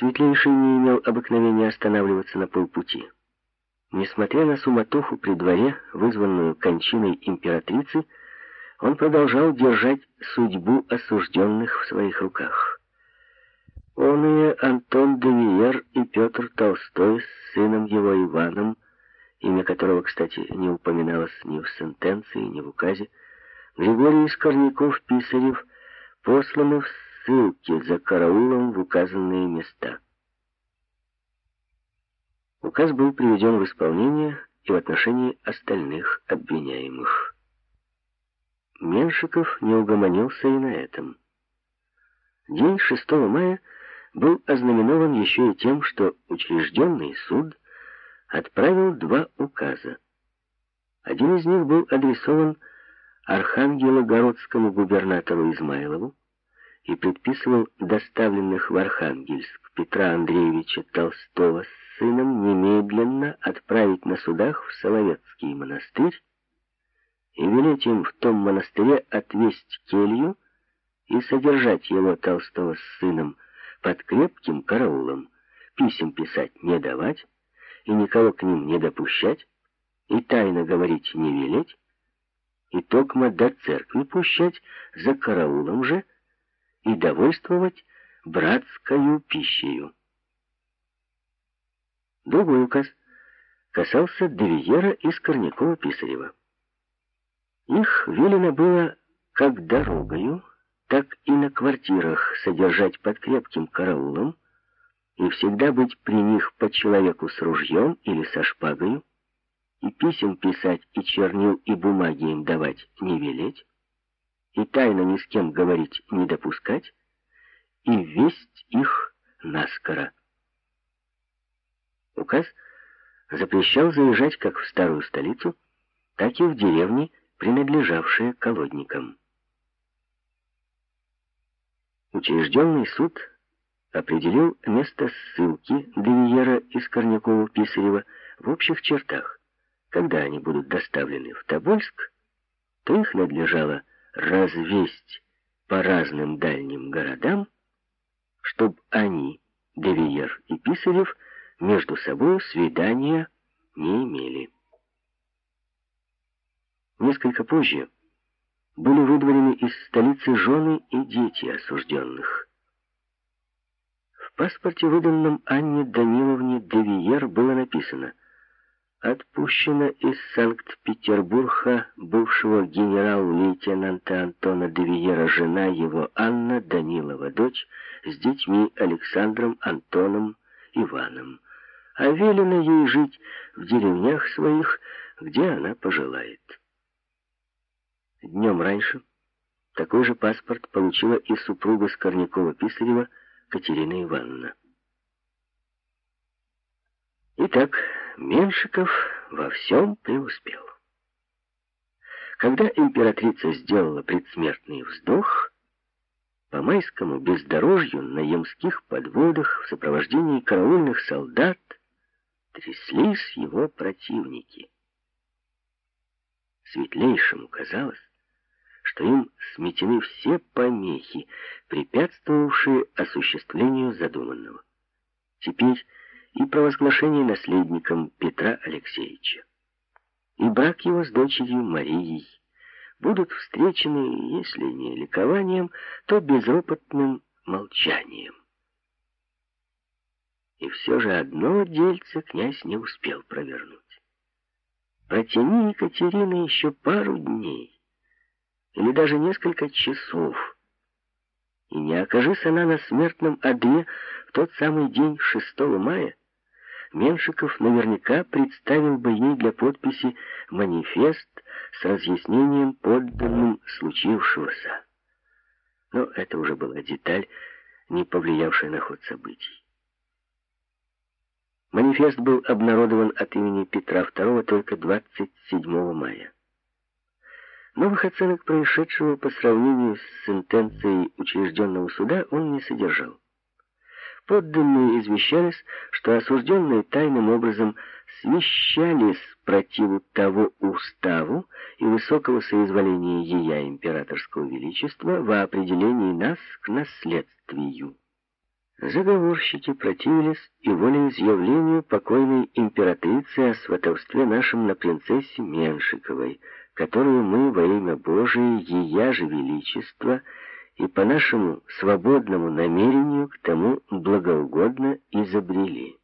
Светлейший не имел обыкновения останавливаться на полпути. Несмотря на суматоху при дворе, вызванную кончиной императрицы, он продолжал держать судьбу осужденных в своих руках. Он и Антон Девиер и Петр Толстой с сыном его Иваном, имя которого, кстати, не упоминалось ни в сентенции, ни в указе, Григорий Скорняков-Писарев посланы в ссылки за караулом в указанные места. Указ был приведен в исполнение и в отношении остальных обвиняемых. Меншиков не угомонился и на этом. День 6 мая был ознаменован еще и тем, что учрежденный суд отправил два указа. Один из них был адресован Архангелогородскому губернатору Измайлову и предписывал доставленных в Архангельск Петра Андреевича Толстого с сыном немедленно отправить на судах в Соловецкий монастырь и велеть им в том монастыре отвесть келью и содержать его Толстого с сыном под крепким караулом, писем писать не давать и никого к ним не допущать, и тайно говорить не велеть, и токмо до церкви пущать за караулом же и довольствовать братскою пищею. Другой указ касался Девиера из Корнякова-Писарева. Их велено было как дорогою, так и на квартирах содержать под крепким караулом и всегда быть при них по человеку с ружьем или со шпагою, и писем писать, и чернил, и бумаги им давать не велеть, и тайно ни с кем говорить не допускать, и весть их наскоро. Указ запрещал заезжать как в старую столицу, так и в деревни, принадлежавшие колодникам. Учрежденный суд определил место ссылки Девиера из Корнякова-Писарева в общих чертах. Когда они будут доставлены в Тобольск, то их надлежало развесть по разным дальним городам, чтобы они, Девиер и Писарев, между собой свидания не имели. Несколько позже были выдворены из столицы жены и дети осужденных. В паспорте, выданном Анне Даниловне Девиер, было написано «Отпущена из Санкт-Петербурга бывшего генерал-лейтенанта Антона Девиера жена его Анна Данилова, дочь, с детьми Александром, Антоном, Иваном, а велено ей жить в деревнях своих, где она пожелает». Днем раньше такой же паспорт получила и супруга Скорнякова-Писарева Катерина Ивановна. Итак, Меншиков во всем преуспел. Когда императрица сделала предсмертный вздох, по майскому бездорожью на ямских подводах в сопровождении караульных солдат тряслись его противники. Светлейшему казалось, что им сметены все помехи, препятствовавшие осуществлению задуманного. Теперь и провозглашение наследником Петра Алексеевича, и брак его с дочерью Марией будут встречены, если не ликованием, то безропотным молчанием. И все же одно дельце князь не успел провернуть. Протяни Екатерина еще пару дней, или даже несколько часов. И не окажись она на смертном одре в тот самый день 6 мая, Меншиков наверняка представил бы ей для подписи манифест с разъяснением подданным случившегося. Но это уже была деталь, не повлиявшая на ход событий. Манифест был обнародован от имени Петра II только 27 мая. Новых оценок происшедшего по сравнению с сентенцией учрежденного суда он не содержал. Подданные извещались, что осужденные тайным образом смещались противу того уставу и высокого соизволения ея императорского величества во определении нас к наследствию. Заговорщики противились и волеизъявлению покойной императрицы о сватовстве нашем на принцессе Меншиковой, которую мы во имя Божие, Ея же Величество, и по нашему свободному намерению к тому благоугодно изобрели.